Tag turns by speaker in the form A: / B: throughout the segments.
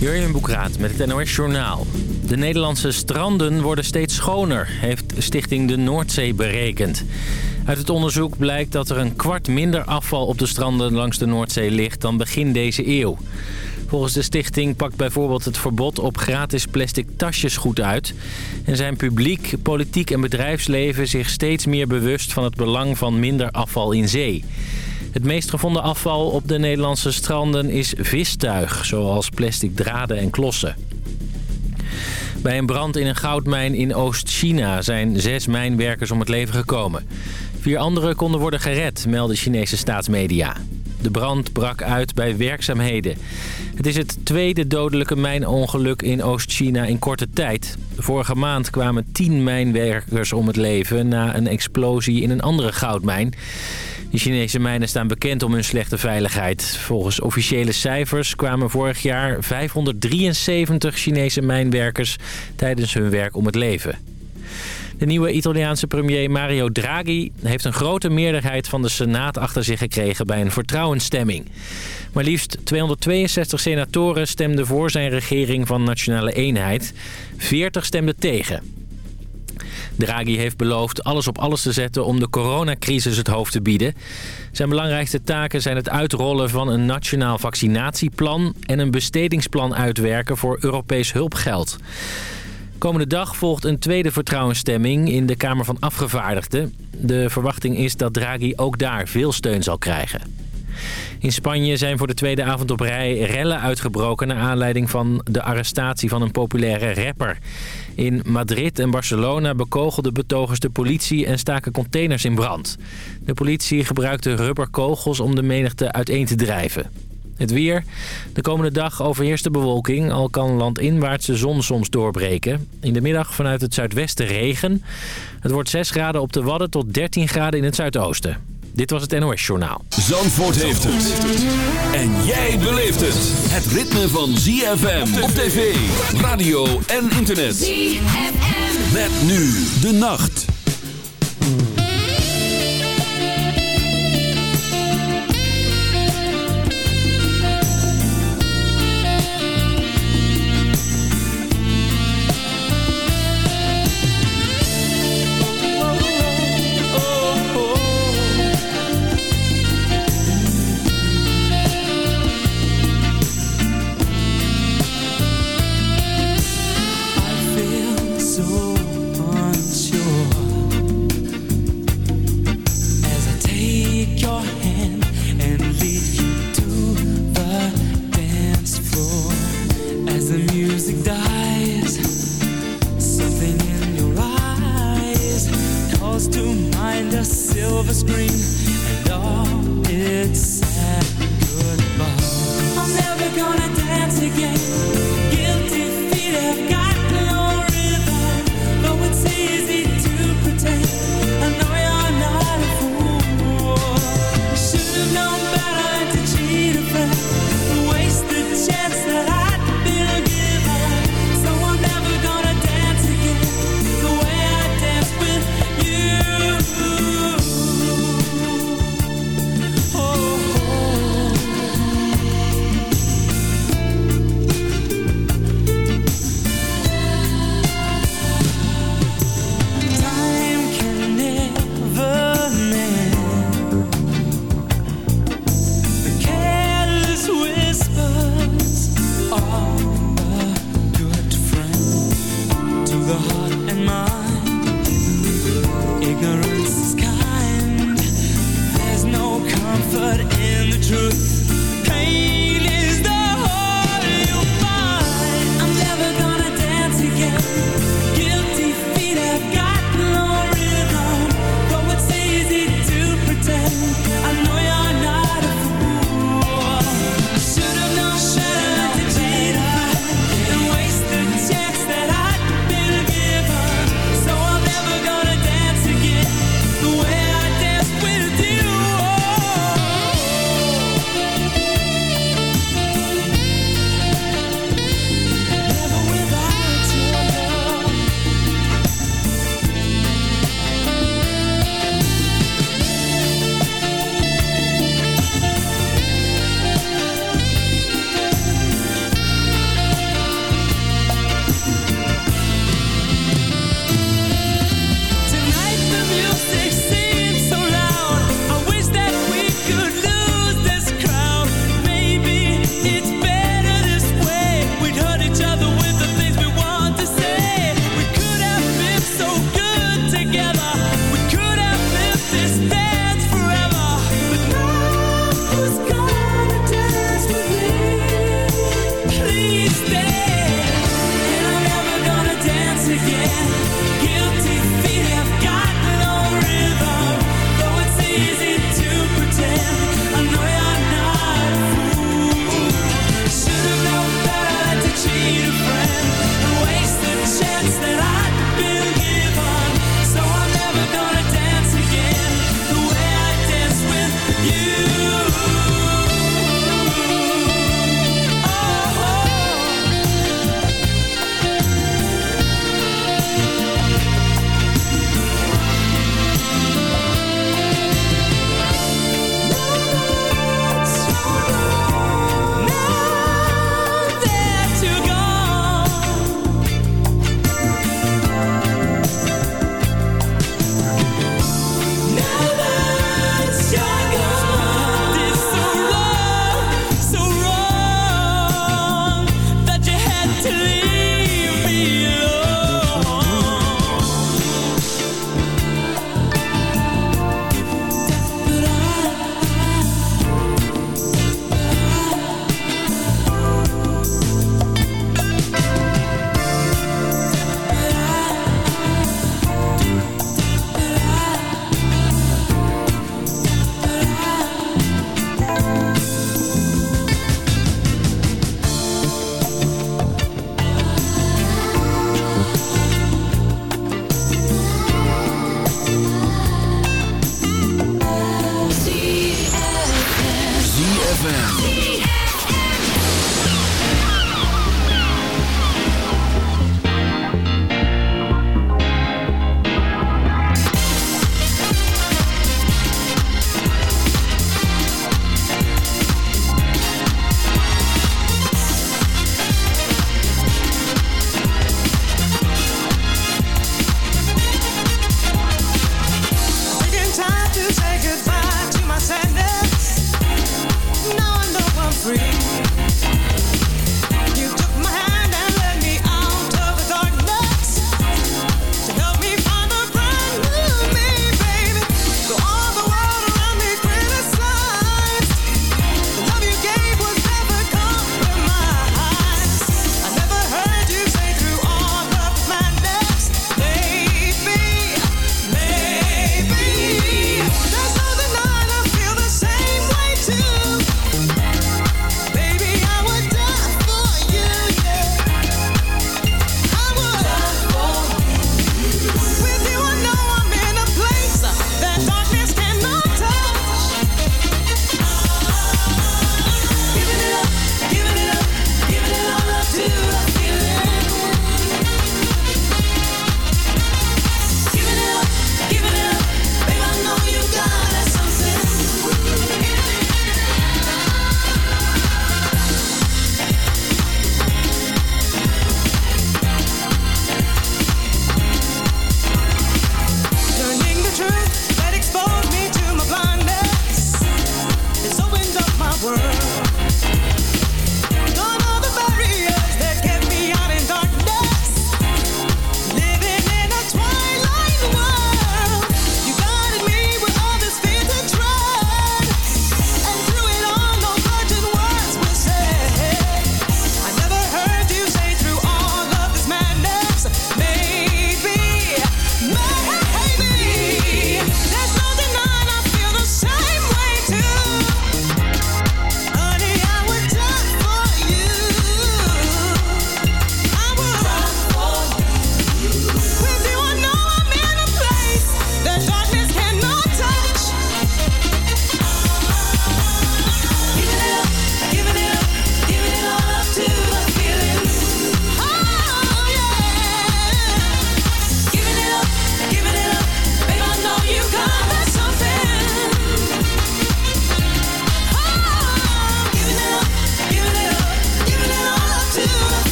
A: Jurjen Boekraat met het NOS Journaal. De Nederlandse stranden worden steeds schoner, heeft Stichting de Noordzee berekend. Uit het onderzoek blijkt dat er een kwart minder afval op de stranden langs de Noordzee ligt dan begin deze eeuw. Volgens de stichting pakt bijvoorbeeld het verbod op gratis plastic tasjes goed uit... en zijn publiek, politiek en bedrijfsleven zich steeds meer bewust van het belang van minder afval in zee. Het meest gevonden afval op de Nederlandse stranden is vistuig, zoals plastic draden en klossen. Bij een brand in een goudmijn in Oost-China zijn zes mijnwerkers om het leven gekomen. Vier anderen konden worden gered, melden Chinese staatsmedia. De brand brak uit bij werkzaamheden. Het is het tweede dodelijke mijnongeluk in Oost-China in korte tijd. Vorige maand kwamen tien mijnwerkers om het leven na een explosie in een andere goudmijn. De Chinese mijnen staan bekend om hun slechte veiligheid. Volgens officiële cijfers kwamen vorig jaar 573 Chinese mijnwerkers tijdens hun werk om het leven. De nieuwe Italiaanse premier Mario Draghi heeft een grote meerderheid van de Senaat achter zich gekregen bij een vertrouwensstemming. Maar liefst 262 senatoren stemden voor zijn regering van Nationale Eenheid. 40 stemden tegen. Draghi heeft beloofd alles op alles te zetten om de coronacrisis het hoofd te bieden. Zijn belangrijkste taken zijn het uitrollen van een nationaal vaccinatieplan... en een bestedingsplan uitwerken voor Europees hulpgeld. Komende dag volgt een tweede vertrouwensstemming in de Kamer van Afgevaardigden. De verwachting is dat Draghi ook daar veel steun zal krijgen. In Spanje zijn voor de tweede avond op rij rellen uitgebroken... naar aanleiding van de arrestatie van een populaire rapper. In Madrid en Barcelona bekogelden betogers de politie en staken containers in brand. De politie gebruikte rubberkogels om de menigte uiteen te drijven. Het weer. De komende dag overheerst de bewolking. Al kan landinwaarts de zon soms doorbreken. In de middag vanuit het zuidwesten regen. Het wordt 6 graden op de Wadden tot 13 graden in het zuidoosten. Dit was het NOS Journaal.
B: Zandvoort heeft het. En jij beleeft het. Het ritme van ZFM op tv, radio en internet. ZFM. Met nu de nacht.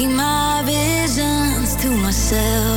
C: keep my visions to myself.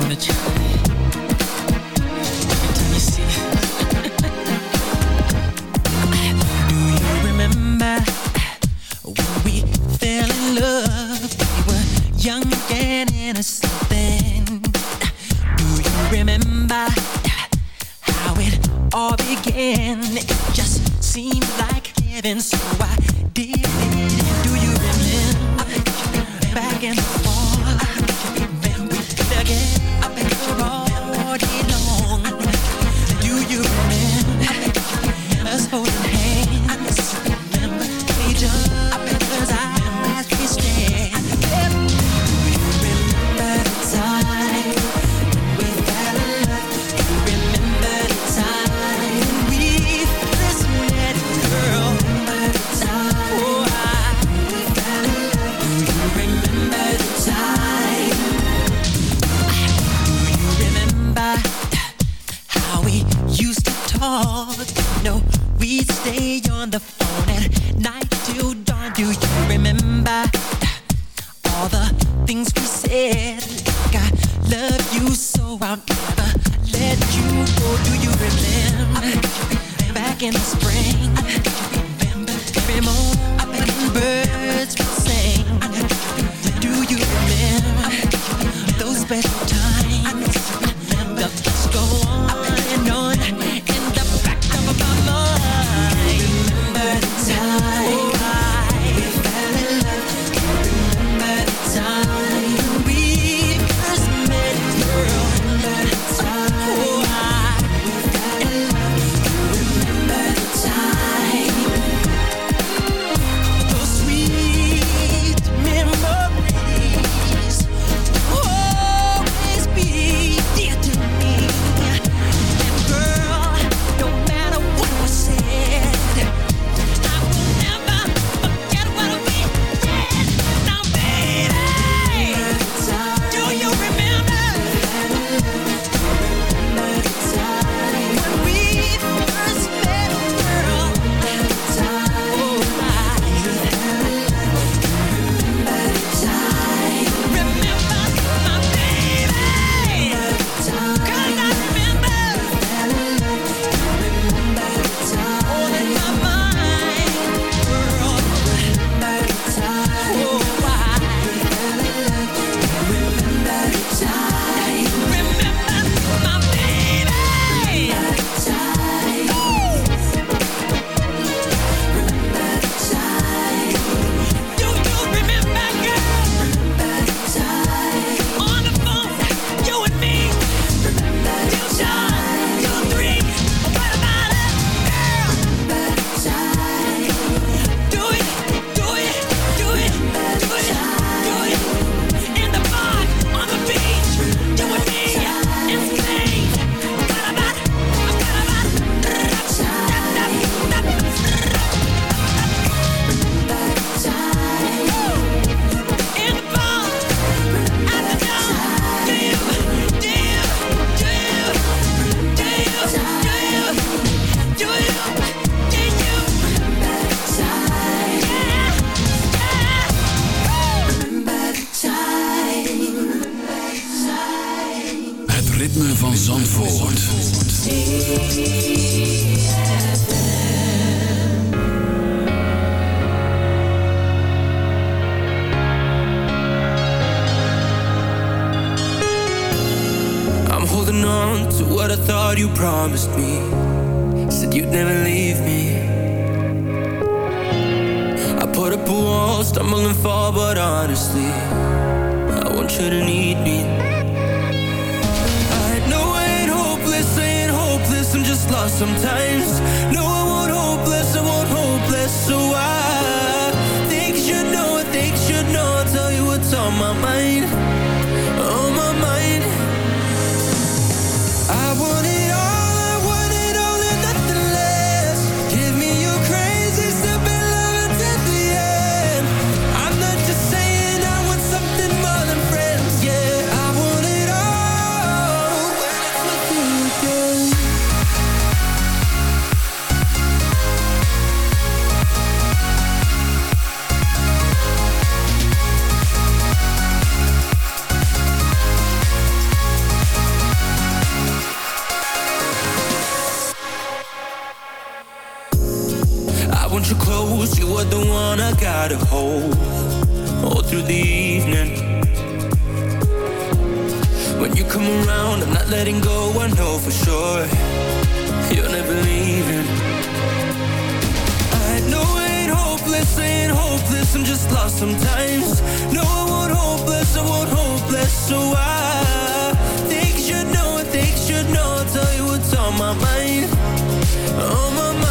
C: Do you remember when we fell in love? We were young and innocent. Do you remember how it all began? It just seemed like heaven, so I did. Do you remember back in
B: ritme van Zandvoort.
D: I'm holding on to what I thought you promised me. Said you'd never leave me. I put up a wall, stumble and fall, but honestly, I want you to need me. are sometimes. No, I won't hopeless, I won't hopeless So I I gotta hold all through the evening. When you come around, I'm not letting go. I know for sure you're never leaving. I know I ain't hopeless, ain't hopeless. I'm just lost sometimes. No, I won't hopeless, I won't hopeless. So I think you should know, I think you should know. I'll tell you what's on my mind, on my mind.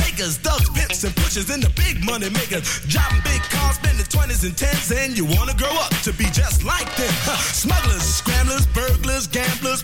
E: takers, thugs, pimps, and pushers, and the big money makers. Driving big cars, spending 20s and 10s, and you wanna grow up to be just like them. Smugglers, scramblers, burglars, gamblers,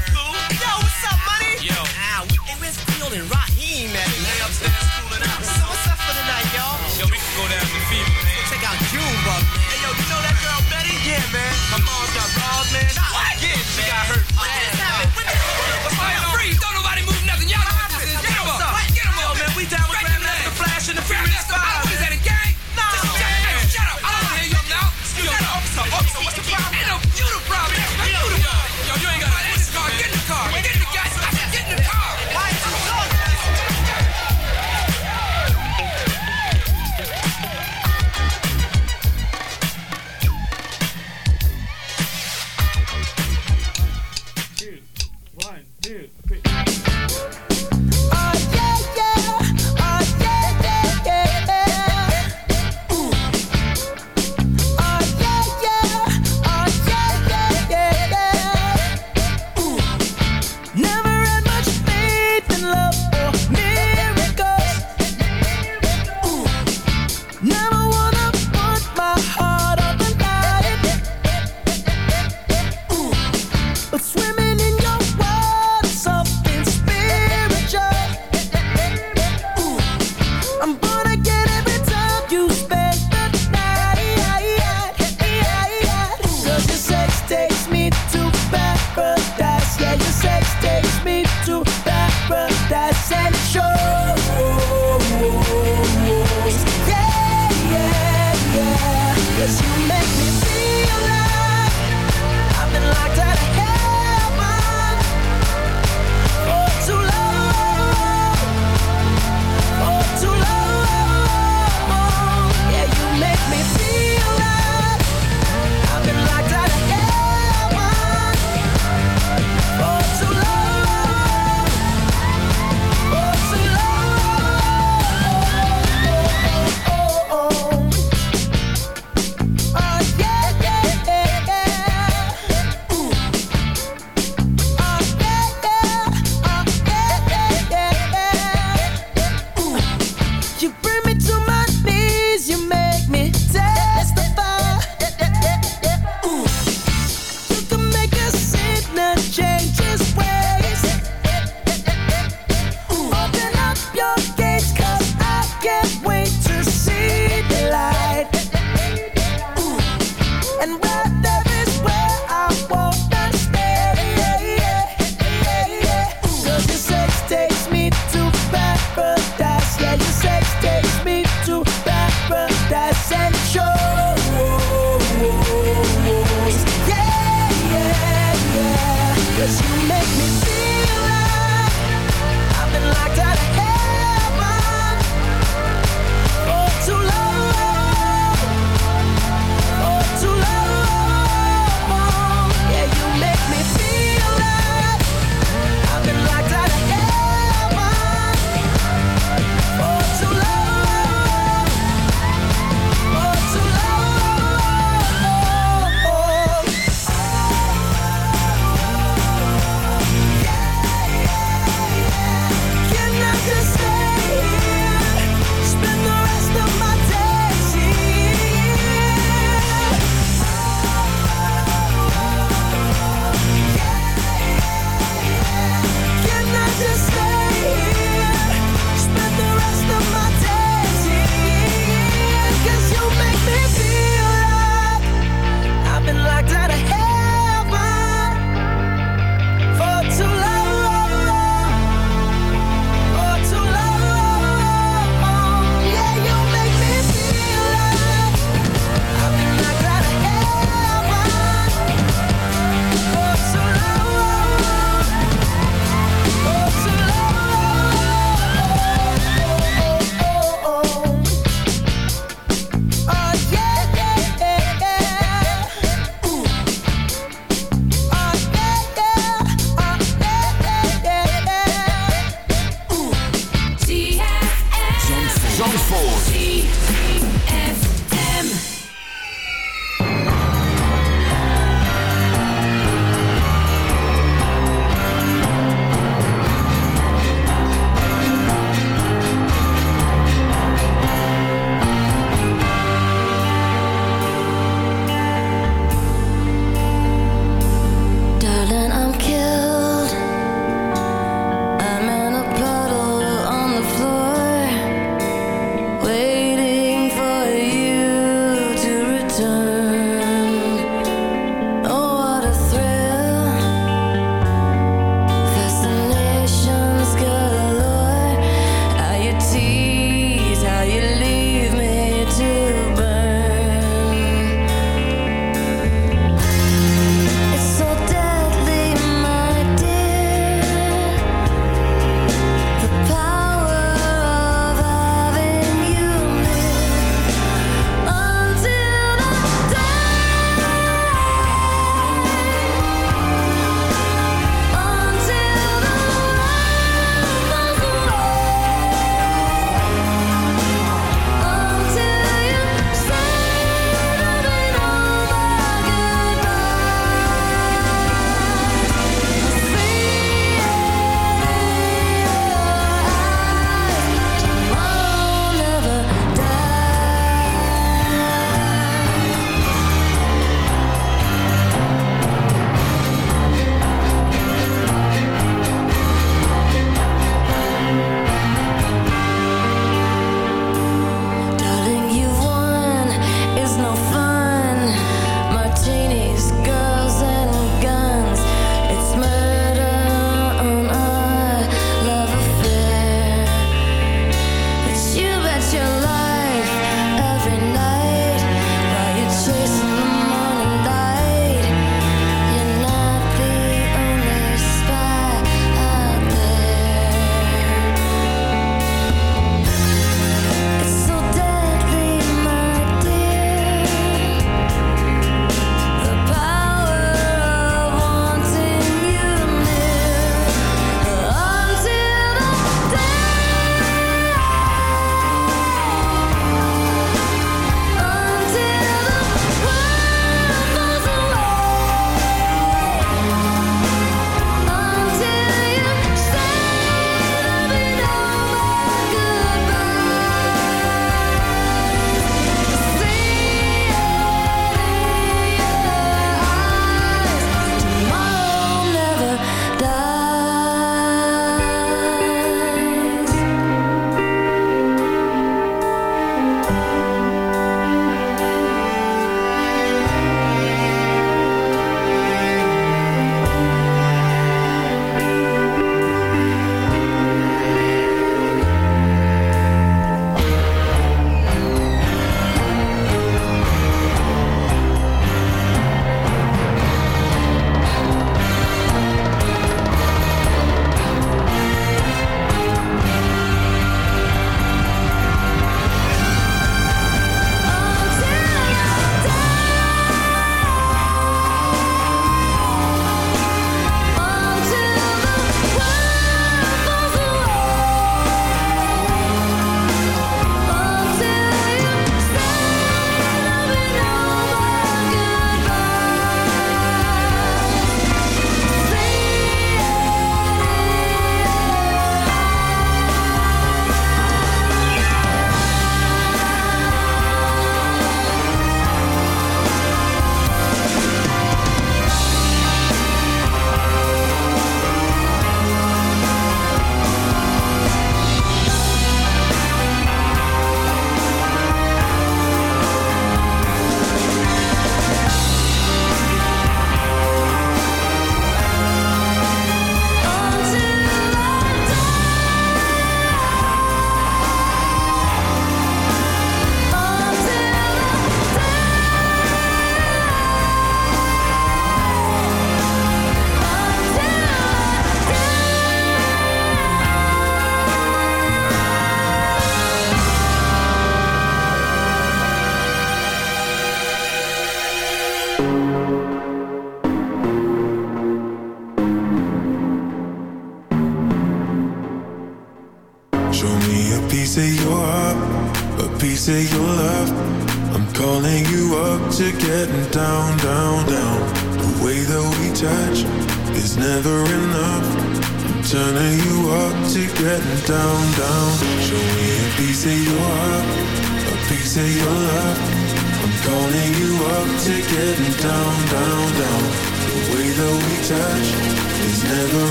F: Ah, hey, where's Field and Raheem at?
G: They upstairs cooling out.
F: So what's up for the night, y'all?
G: Yo, we can go down to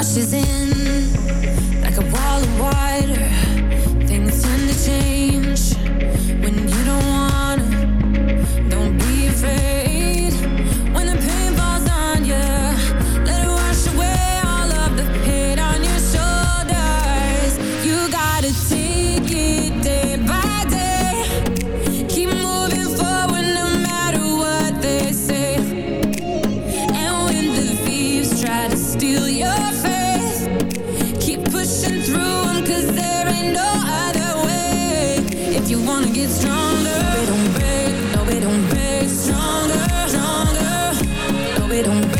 H: Rushes in stronger, we don't break, no, we don't break. Stronger, stronger, no, we don't break,